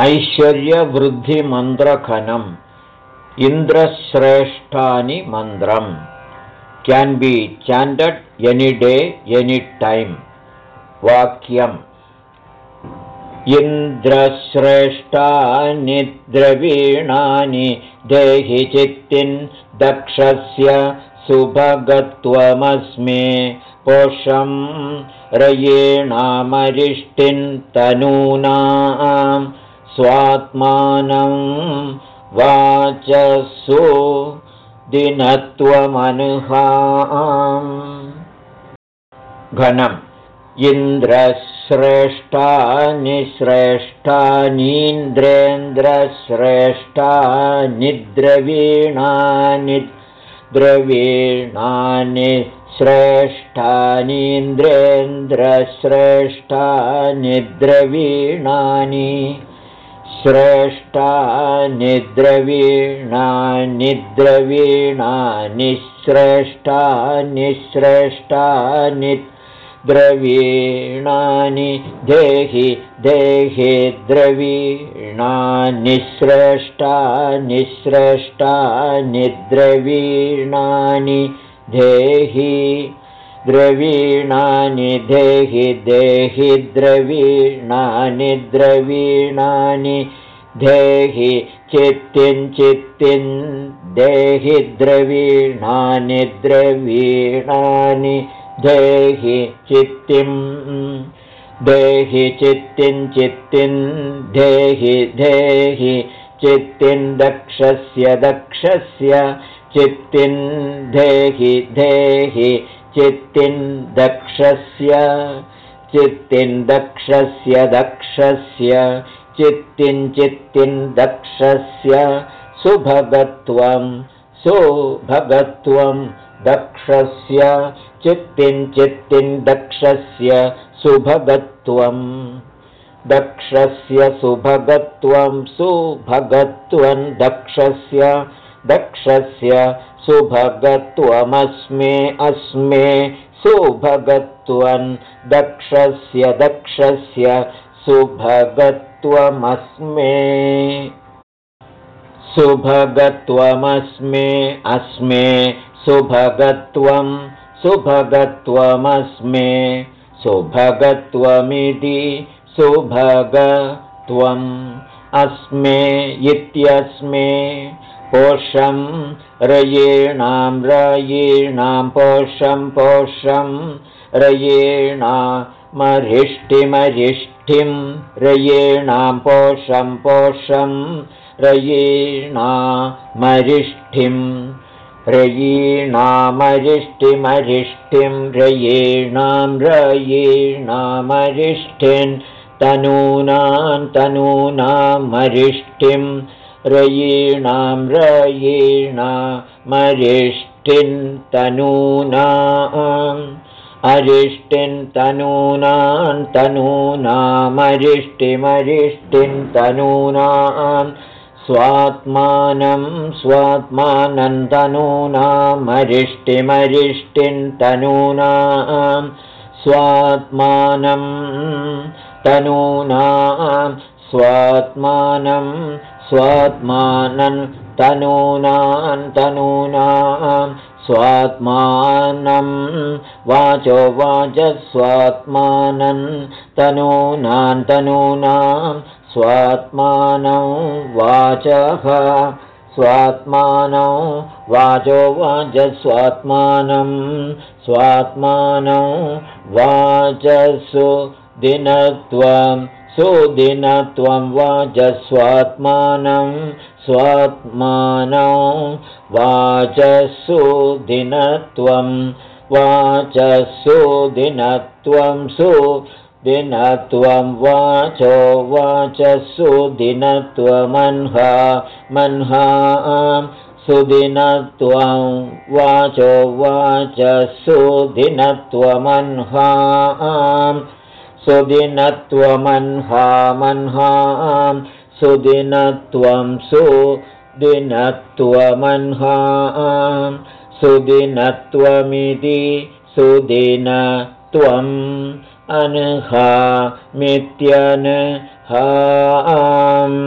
ऐश्वर्यवृद्धिमन्त्रखनम्। इन्द्रश्रेष्ठानि मन्त्रम्। Can be chanted any day any time वाक्यम्। इन्द्रश्रेष्ठानि द्रवीणानि देहि चित्तिन् दक्षस्य सुभगत्वमस्मे। पोषं रयेणामरिष्टिन् तनूनां स्वात्मानं वाचसु दिनत्वमनुहा घनम्। इन्द्रश्रेष्ठानि श्रेष्ठानीन्द्रेन्द्रश्रेष्ठानि द्रवीणानि द्रवीणानि श्रेष्ठानीन्द्रेन्द्रश्रेष्ठानि द्रवीणानि श्रेष्ठानि द्रवीणानि द्रवीणानि श्रेष्ठानि श्रेष्ठानि द्रवीणानि देहि देहे श्रेष्ठानि श्रेष्ठानि द्रवीणानि देहि द्रवीणानि देहि देहि द्रवीणानि द्रवीणानि देहि चित्तिं चित्तिं देहि द्रवीणानि द्रवीणानि देहि चित्तिं देहि चित्तिं चित्तिं देहि देहि चित्तिं दक्षस्य दक्षस्य चित्तिं देहि देहि चित्तिं दक्षस्य चित्तिं दक्षस्य दक्षस्य चित्तिं चित्तिं दक्षस्य सुभगत्वं सुभगत्वं दक्षस्य चित्तिं चित्तिं दक्षस्य सुभगत्वं दक्षस्य सुभगत्वं सुभगत्वं दक्षस्य दक्षस्य सुभगत्वमस्मे अस्मे सुभगत्वं दक्षस्य दक्षस्य सुभगत्वमस्मे। सुभगत्वमस्मे अस्मे सुभगत्वं सुभगत्वमस्मे सुभगत्वमिति सुभगत्वम्। अस्मे इत्यस्मे पोषं रयेणां रयीणां पोषं पोषं रयेणामरिष्टिमरिष्टिं रयेणां पोषं पोषं रयेणामरिष्टिम् रयीणामरिष्टिमरिष्टिं रयेणां रयीणामरिष्टिन् तनूनां तनूनामरिष्टिं रयीणां रयीणामरिष्टिन् तनूनाम्। अरिष्टिन् तनूनां तनूनामरिष्टिमरिष्टिन् तनूनाम्। स्वात्मानं स्वात्मानन्तनूनामरिष्टिमरिष्टिं तनूनां स्वात्मानं तनूनां स्वात्मानं स्वात्मानं तनूनां तनूनां स्वात्मानं वाचो वाचस्वात्मानं तनूनां तनूनां स्वात्मानौ वाचः स्वात्मानौ वाचो वाचस्वात्मानं स्वात्मानौ वाचसु दिनत्वं सुदिनत्वं वाचस्वात्मानं स्वात्मानौ वाचसु दिनत्वं वाचसु दिनत्वं सु दिनत्वं वाचो वाचसु दिनत्वमन्हा मन्हा सुदिनत्वं वाचो वाचसु दिनत्वमन्हा सुदिनत्वमन्हा मन्हा सुदिनत्वं सुदिनत्वमन्हा सुदिनत्वमिति सुदिनत्वम् अनहा मित्यन् हाम्